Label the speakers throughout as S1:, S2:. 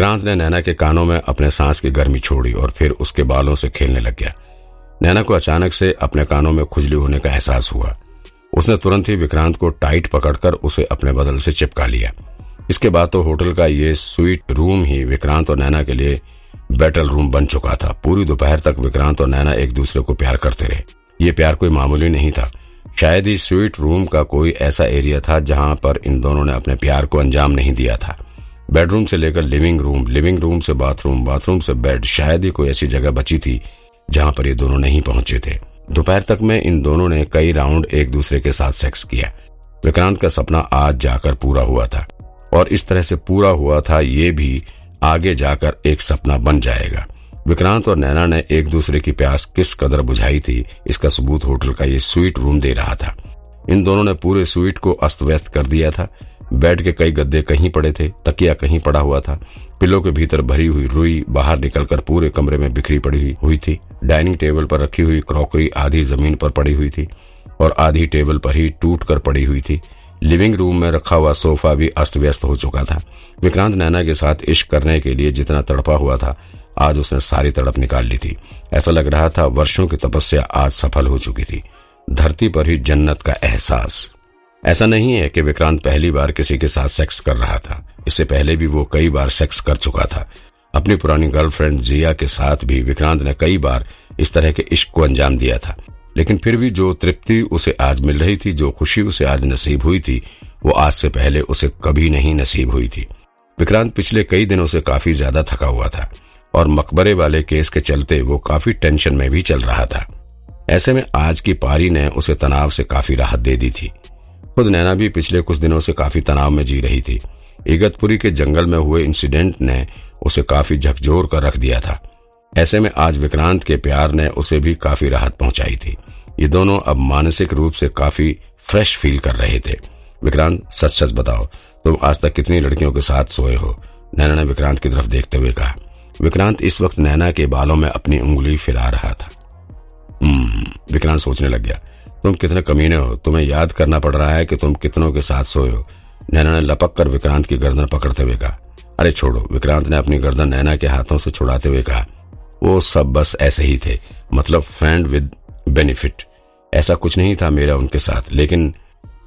S1: विक्रांत ने नैना के कानों में अपने सांस की गर्मी छोड़ी और फिर उसके बालों से खेलने लग गया। नैना को अचानक से अपने कानों में खुजली होने का एहसास हुआ। उसने तुरंत ही विक्रांत को टाइट पकड़कर उसे अपने बदल से चिपका लिया। इसके बाद तो होटल का ये स्वीट रूम ही विक्रांत और नैना के लिए बैटल रूम बन चुका था। पूरी दोपहर तक विक्रांत और नैना एक दूसरे को प्यार करते रहे। ये प्यार कोई मामूली नहीं था। शायद ही स्वीट रूम का कोई ऐसा एरिया था जहाँ पर इन दोनों ने अपने प्यार को अंजाम नहीं दिया था। बेडरूम से लेकर लिविंग रूम लिविंग रूम से बाथरूम बाथरूम से बेड, शायद ही कोई ऐसी जगह बची थी जहाँ पर ये दोनों नहीं पहुँचे थे। दोपहर तक में इन दोनों ने कई राउंड एक दूसरे के साथ सेक्स किया। विक्रांत का सपना आज जाकर पूरा हुआ था। और इस तरह से पूरा हुआ था, ये भी आगे जाकर एक सपना बन जाएगा। विक्रांत और नैना ने एक दूसरे की प्यास किस कदर बुझाई थी, इसका सबूत होटल का ये स्वीट रूम दे रहा था। इन दोनों ने पूरे स्वीट को अस्त व्यस्त कर दिया था। बेड के कई गद्दे कहीं पड़े थे, तकिया कहीं पड़ा हुआ था। पिलो के भीतर भरी हुई रुई बाहर निकलकर पूरे कमरे में बिखरी पड़ी हुई थी। डाइनिंग टेबल पर रखी हुई क्रॉकरी आधी ज़मीन पर पड़ी हुई थी और आधी टेबल पर ही टूट कर पड़ी हुई थी। लिविंग रूम में रखा हुआ सोफा भी अस्त व्यस्त हो चुका था। विक्रांत नैना के साथ इश्क करने के लिए जितना तड़पा हुआ था, आज उसने सारी तड़प निकाल ली थी। ऐसा लग रहा था वर्षों की तपस्या आज सफल हो चुकी थी। धरती पर ही जन्नत का एहसास। ऐसा नहीं है कि विक्रांत पहली बार किसी के साथ सेक्स कर रहा था। इससे पहले भी वो कई बार सेक्स कर चुका था। अपनी पुरानी गर्लफ्रेंड जिया के साथ भी विक्रांत ने कई बार इस तरह के इश्क को अंजाम दिया था। लेकिन फिर भी जो तृप्ति उसे आज मिल रही थी, जो खुशी उसे आज नसीब हुई थी, वो आज से पहले उसे कभी नहीं नसीब हुई थी। विक्रांत पिछले कई दिनों से काफ़ी ज़्यादा थका हुआ था और मकबरे वाले केस के चलते वो काफ़ी टेंशन में भी चल रहा था। ऐसे में आज की पारी ने उसे तनाव से काफ़ी राहत दे दी थी। खुद नैना भी पिछले कुछ दिनों से काफ़ी तनाव में जी रही थी। इगतपुरी के जंगल में हुए इंसिडेंट ने उसे काफ़ी झकझोर कर रख दिया था। ऐसे में आज विक्रांत के प्यार ने उसे भी काफ़ी राहत पहुंचाई थी। ये दोनों अब मानसिक रूप से काफ़ी फ्रेश फील कर रहे थे। विक्रांत, सच सच बताओ, तुम आज तक कितनी लड़कियों के साथ सोए हो? नैना ने विक्रांत की तरफ़ देखते हुए कहा। विक्रांत इस वक्त नैना के बालों में अपनी उंगली फिरा रहा था। विक्रांत सोचने लग गया। तुम कितने कमीने हो? तुम्हें याद करना पड़ रहा है कि तुम कितनों के साथ सोए हो। नैना ने लपक कर विक्रांत की गर्दन पकड़ते हुए कहा अरे छोड़ो विक्रांत ने अपनी गर्दन नैना के हाथों से छुड़ाते हुए कहा वो सब बस ऐसे ही थे मतलब फ्रेंड विद बेनिफिट ऐसा कुछ नहीं था मेरा उनके साथ लेकिन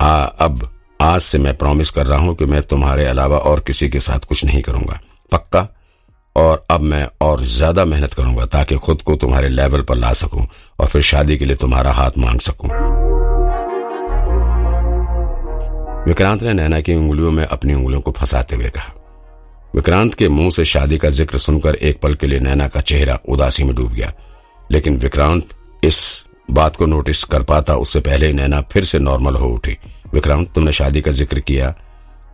S1: आ, अब आज से मैं प्रॉमिस कर रहा हूँ कि मैं तुम्हारे अलावा और किसी के साथ कुछ नहीं करूँगा। पक्का? और अब मैं और ज़्यादा मेहनत करूँगा ताकि खुद को तुम्हारे लेवल पर ला सकूँ और फिर शादी के लिए तुम्हारा हाथ मांग सकूँ। विक्रांत ने नैना की उंगलियों में अपनी उंगलियों को फंसाते हुए कहा। विक्रांत के मुँह से शादी का ज़िक्र सुनकर एक पल के लिए नैना का चेहरा उदासी में डूब गया। लेकिन विक्रांत इस बात को नोटिस कर पाता उससे पहले नैना फिर से नॉर्मल हो उठी। विक्रांत, तुमने शादी का ज़िक्र किया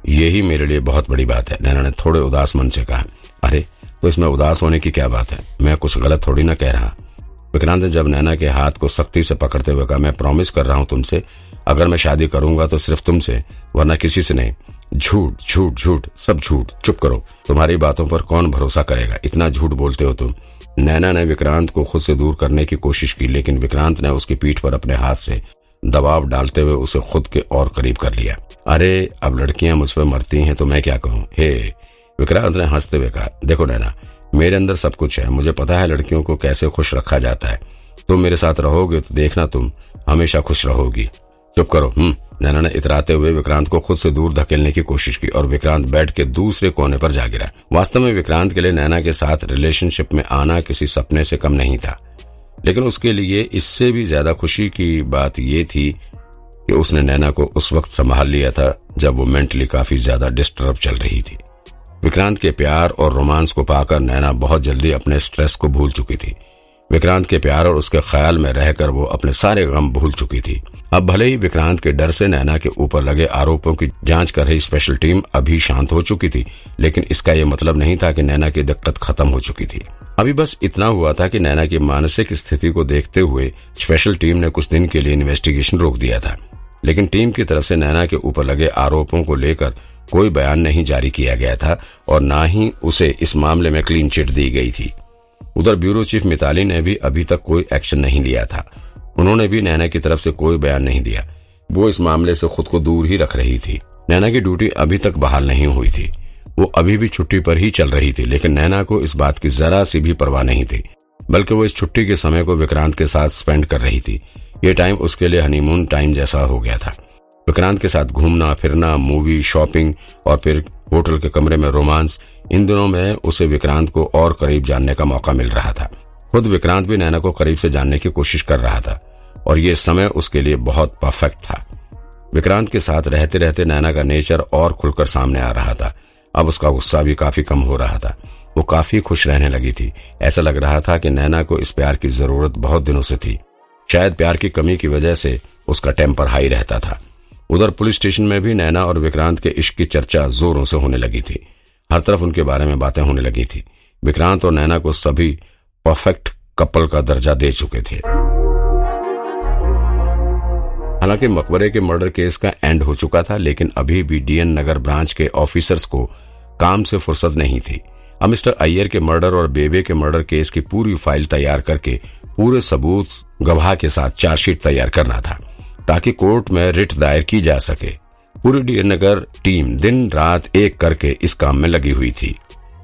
S1: यही मेरे लिए बहुत बड़ी बात है, नैना ने थोड़े उदास मन से कहा। अरे तो इसमें उदास होने की क्या बात है? मैं कुछ गलत थोड़ी ना कह रहा। विक्रांत ने जब नैना के हाथ को सख्ती से पकड़ते हुए कहा, मैं प्रॉमिस कर रहा हूँ तुमसे, अगर मैं शादी करूँगा तो सिर्फ़ तुमसे, वरना किसी से नहीं। झूठ झूठ झूठ, सब झूठ, चुप करो। तुम्हारी बातों पर कौन भरोसा करेगा? इतना झूठ बोलते हो तुम। नैना ने विक्रांत को खुद से दूर करने की कोशिश की, लेकिन विक्रांत ने उसकी पीठ पर अपने हाथ से दबाव डालते हुए उसे खुद के और करीब कर लिया। अरे, अब लड़कियाँ मुझ पर मरती हैं तो मैं क्या करूँ हे विक्रांत ने हँसते हुए कहा, देखो नैना, मेरे अंदर सब कुछ है। मुझे पता है लड़कियों को कैसे खुश रखा जाता है। तुम मेरे साथ रहोगे तो देखना तुम हमेशा खुश रहोगी। चुप करो। हम्म नैना ने इतराते हुए विक्रांत को खुद से दूर धकेलने की कोशिश की और विक्रांत बेड के दूसरे कोने पर जा गिरा। वास्तव में विक्रांत के लिए नैना के साथ रिलेशनशिप में आना किसी सपने से कम नहीं था। लेकिन उसके लिए इससे भी ज़्यादा खुशी की बात यह थी कि उसने नैना को उस वक्त संभाल लिया था जब वो मेंटली काफ़ी ज़्यादा डिस्टर्ब चल रही थी। विक्रांत के प्यार और रोमांस को पाकर नैना बहुत जल्दी अपने स्ट्रेस को भूल चुकी थी। विक्रांत के प्यार और उसके ख्याल में रहकर वो अपने सारे गम भूल चुकी थी। अब भले ही विक्रांत के डर से नैना के ऊपर लगे आरोपों की जाँच कर रही स्पेशल टीम अभी शांत हो चुकी थी, लेकिन इसका यह मतलब नहीं था कि नैना की दिक्कत खत्म हो चुकी थी। अभी बस इतना हुआ था कि नैना की मानसिक स्थिति को देखते हुए स्पेशल टीम ने कुछ दिन के लिए इन्वेस्टिगेशन रोक दिया था। लेकिन टीम की तरफ़ से नैना के ऊपर लगे आरोपों को लेकर कोई बयान नहीं जारी किया गया था और न ही उसे इस मामले में क्लीन चिट दी गई थी। उधर ब्यूरो चीफ मिताली ने भी अभी तक कोई एक्शन नहीं लिया था। उन्होंने भी नैना की तरफ़ से कोई बयान नहीं दिया। वो इस मामले से खुद को दूर ही रख रही थी। नैना की ड्यूटी अभी तक बहाल नहीं हुई थी। वो अभी भी छुट्टी पर ही चल रही थी, लेकिन नैना को इस बात की जरा सी भी परवाह नहीं थी, बल्कि वो इस छुट्टी के समय को विक्रांत के साथ स्पेंड कर रही थी। ये टाइम उसके लिए हनीमून टाइम जैसा हो गया था। विक्रांत के साथ घूमना, फिरना मूवी शॉपिंग और फिर होटल के कमरे में रोमांस इन दिनों में उसे विक्रांत को और करीब जानने का मौका मिल रहा था। खुद विक्रांत भी नैना को करीब से जानने की कोशिश कर रहा था और ये समय उसके लिए बहुत परफेक्ट था। विक्रांत के साथ रहते रहते नैना का नेचर और खुलकर सामने आ रहा था। अब उसका गुस्सा भी काफ़ी कम हो रहा था। वो काफ़ी खुश रहने लगी थी। ऐसा लग रहा था कि नैना को इस प्यार की ज़रूरत बहुत दिनों से थी। शायद प्यार की कमी की वजह से उसका टेम्पर हाई रहता था। उधर पुलिस स्टेशन में भी नैना और विक्रांत के इश्क की चर्चा जोरों से होने लगी थी। हर तरफ़ उनके बारे में बातें होने लगी थी। विक्रांत और नैना को सभी परफेक्ट कपल का दर्जा दे चुके थे। हालाँकि मकबरे के मर्डर केस का एंड हो चुका था, लेकिन अभी भी डीएन नगर ब्रांच के ऑफिसर्स को काम से फुर्सत नहीं थी। अब मिस्टर अय्यर के मर्डर और बेबे के मर्डर केस की पूरी फ़ाइल तैयार करके पूरे सबूत गवाह के साथ चार्जशीट तैयार करना था। ताकि कोर्ट में रिट दायर की जा सके। पूरी डीएन नगर टीम दिन रात एक करके इस काम में लगी हुई थी।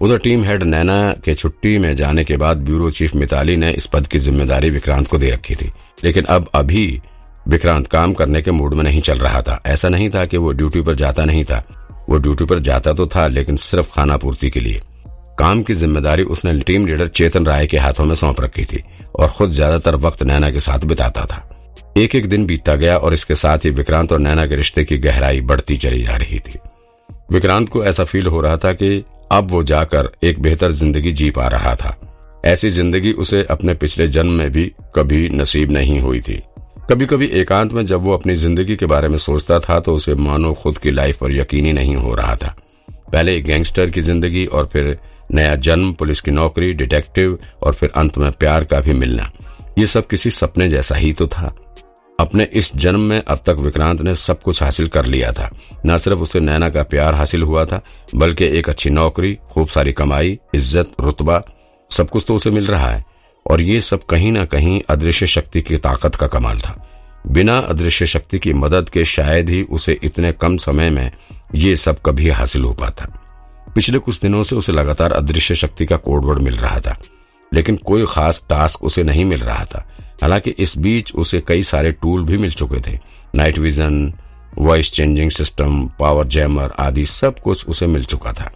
S1: उधर टीम हेड नैना के छुट्टी में जाने के बाद ब्यूरो चीफ मिताली ने इस पद की ज़िम्मेदारी विक्रांत को दे रखी थी। लेकिन अब अभी विक्रांत काम करने के मूड में नहीं चल रहा था। ऐसा नहीं था कि वो ड्यूटी पर जाता नहीं था। वो ड्यूटी पर जाता तो था, लेकिन सिर्फ़ खाना पूर्ति के लिए। काम की ज़िम्मेदारी उसने टीम लीडर चेतन राय के हाथों में सौंप रखी थी और खुद ज़्यादातर वक्त नैना के साथ बिताता था। एक एक दिन बीतता गया और इसके साथ ही विक्रांत और नैना के रिश्ते की गहराई बढ़ती चली जा रही थी। विक्रांत को ऐसा फील हो रहा था कि अब वो जाकर एक बेहतर ज़िंदगी जी पा रहा था। ऐसी ज़िंदगी उसे अपने पिछले जन्म में भी कभी नसीब नहीं हुई थी। कभी कभी एकांत में जब वो अपनी ज़िंदगी के बारे में सोचता था तो उसे मानो खुद की लाइफ पर यकीन नहीं हो रहा था। पहले एक गैंगस्टर की ज़िंदगी और फिर नया जन्म, पुलिस की नौकरी डिटेक्टिव और फिर अंत में प्यार का भी मिलना। ये सब किसी सपने जैसा ही तो था। अपने इस जन्म में अब तक विक्रांत ने सब कुछ हासिल कर लिया था। न सिर्फ़ उसे नैना का प्यार हासिल हुआ था, बल्कि एक अच्छी नौकरी, खूब सारी कमाई, इज़्ज़त, रुतबा, सब कुछ तो उसे मिल रहा है। और ये सब कहीं ना कहीं अदृश्य शक्ति की ताकत का कमाल था। बिना अदृश्य शक्ति की मदद के शायद ही उसे इतने कम समय में ये सब कभी हासिल हो पाता। पिछले कुछ दिनों से उसे लगातार अदृश्य शक्ति का कोडवर्ड मिल रहा था, लेकिन कोई खास टास्क उसे नहीं मिल रहा था। हालाँकि इस बीच उसे कई सारे टूल भी मिल चुके थे। Night vision voice changing system power jammer आदि सब कुछ उसे मिल चुका था।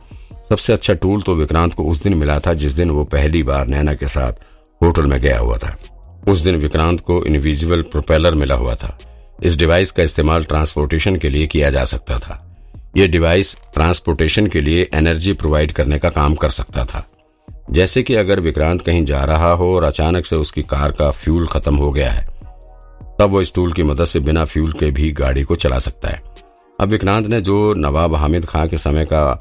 S1: सबसे अच्छा टूल तो विक्रांत को उस दिन मिला था जिस दिन वो पहली बार नैना के साथ होटल में गया हुआ था। उस दिन विक्रांत को इनविजिबल प्रोपेलर मिला हुआ था। इस डिवाइस का इस्तेमाल ट्रांसपोर्टेशन के लिए किया जा सकता था। यह डिवाइस ट्रांसपोर्टेशन के लिए एनर्जी प्रोवाइड करने का काम कर सकता था। जैसे कि अगर विक्रांत कहीं जा रहा हो और अचानक से उसकी कार का फ्यूल खत्म हो गया है, तब वो इस टूल की मदद से बिना फ्यूल के भी गाड़ी को चला सकता है। अब विक्रांत ने जो नवाब हामिद खां के समय का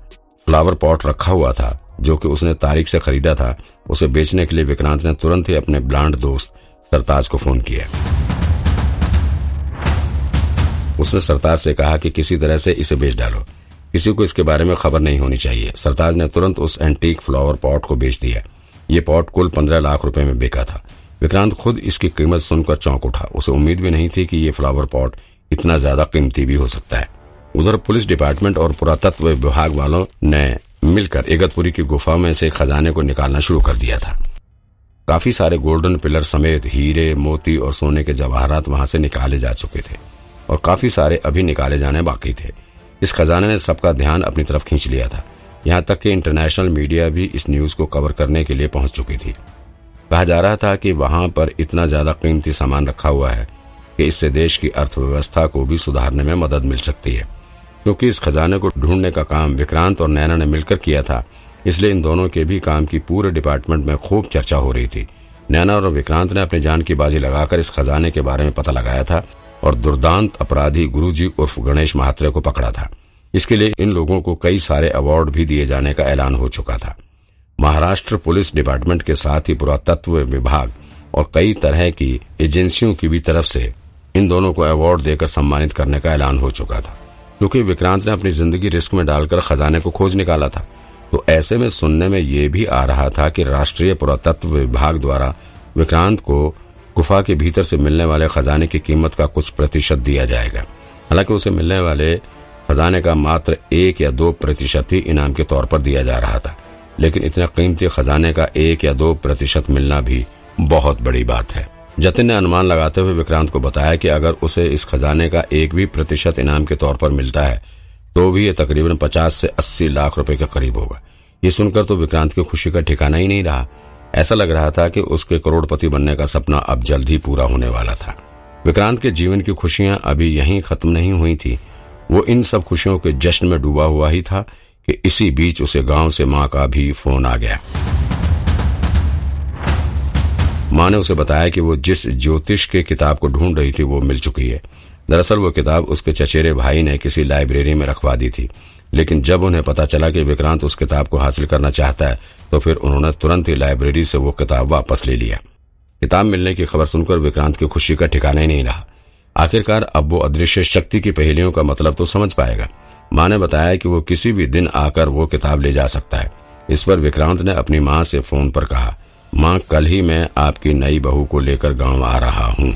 S1: फ्लावर पॉट रखा हुआ था, जो कि उसने तारीख से खरीदा था, उसे बेचने के लिए विक्रांत ने तुरंत ही अपने ब्लांड दोस्त सरताज को फ़ोन किया। उसने सरताज से कहा कि किसी तरह से इसे बेच डालो। किसी को इसके बारे में खबर नहीं होनी चाहिए। सरताज ने तुरंत उस एंटीक फ्लावर पॉट को बेच दिया। ये पॉट कुल पंद्रह लाख रुपए में बिका था। विक्रांत खुद इसकी कीमत सुनकर चौंक उठा। उसे उम्मीद भी नहीं थी कि ये फ्लावर पॉट इतना ज़्यादा कीमती भी हो सकता है। उधर पुलिस डिपार्टमेंट और पुरातत्व विभाग वालों ने मिलकर इगतपुरी की गुफा में से खजाने को निकालना शुरू कर दिया था। काफ़ी सारे गोल्डन पिलर समेत हीरे, मोती और सोने के जवाहरात वहाँ से निकाले जा चुके थे और काफ़ी सारे अभी निकाले जाने बाकी थे। इस खजाने ने सबका ध्यान अपनी तरफ़ खींच लिया था। यहाँ तक कि इंटरनेशनल मीडिया भी इस न्यूज़ को कवर करने के लिए पहुँच चुकी थी। कहा जा रहा था कि वहाँ पर इतना ज़्यादा कीमती सामान रखा हुआ है कि इससे देश की अर्थव्यवस्था को भी सुधारने में मदद मिल सकती है। क्योंकि इस खजाने को ढूँढने का काम विक्रांत और नैना ने मिलकर किया था, इसलिए इन दोनों के भी काम की पूरे डिपार्टमेंट में खूब चर्चा हो रही थी। नैना और विक्रांत ने अपनी जान की बाजी लगाकर इस खजाने के बारे में पता लगाया था और दुर्दांत अपराधी गुरुजी उर्फ़ गणेश महात्रे को पकड़ा था। इसके लिए इन लोगों को कई सारे अवार्ड भी दिए जाने का ऐलान हो चुका था। महाराष्ट्र पुलिस डिपार्टमेंट के साथ ही पुरातत्व विभाग और कई तरह की एजेंसियों की भी तरफ़ से इन दोनों को अवार्ड देकर सम्मानित करने का ऐलान हो चुका था। क्योंकि विक्रांत ने अपनी ज़िंदगी रिस्क में डालकर खजाने को खोज निकाला था। तो ऐसे में सुनने में ये भी आ रहा था कि राष्ट्रीय पुरातत्व विभाग द्वारा विक्रांत को गुफा के भीतर से मिलने वाले खजाने की कीमत का कुछ प्रतिशत दिया जाएगा। हालाँकि उसे मिलने वाले खजाने का मात्र एक या दो प्रतिशत ही इनाम के तौर पर दिया जा रहा था। लेकिन इतने कीमती खजाने का एक या दो प्रतिशत मिलना भी बहुत बड़ी बात है। जतिन ने अनुमान लगाते हुए विक्रांत को बताया कि अगर उसे इस खजाने का एक भी प्रतिशत इनाम के तौर पर मिलता है तो भी ये तकरीबन पचास से अस्सी लाख रुपए के करीब होगा। ये सुनकर तो विक्रांत की खुशी का ठिकाना ही नहीं रहा। ऐसा लग रहा था कि उसके करोड़पति बनने का सपना अब जल्द ही पूरा होने वाला था। विक्रांत के जीवन की खुशियाँ अभी यहीं खत्म नहीं हुई थी। वो इन सब खुशियों के जश्न में डूबा हुआ ही था कि इसी बीच उसे गाँव से माँ का भी फ़ोन आ गया। माँ ने उसे बताया कि वो जिस ज्योतिष के किताब को ढूंढ रही थी, वो मिल चुकी है। दरअसल वो किताब उसके चचेरे भाई ने किसी लाइब्रेरी में रखवा दी थी। लेकिन जब उन्हें पता चला कि विक्रांत उस किताब को हासिल करना चाहता है तो फिर उन्होंने तुरंत ही लाइब्रेरी से वो किताब वापस ले लिया। किताब मिलने की खबर सुनकर विक्रांत की खुशी का ठिकाना ही नहीं रहा। आखिरकार अब वो अदृश्य शक्ति की पहेलियों का मतलब तो समझ पाएगा। माँ ने बताया कि वो किसी भी दिन आकर वो किताब ले जा सकता है। इस पर विक्रांत ने अपनी माँ से फ़ोन पर कहा, माँ, कल ही मैं आपकी नई बहू को लेकर गाँव आ रहा हूँ।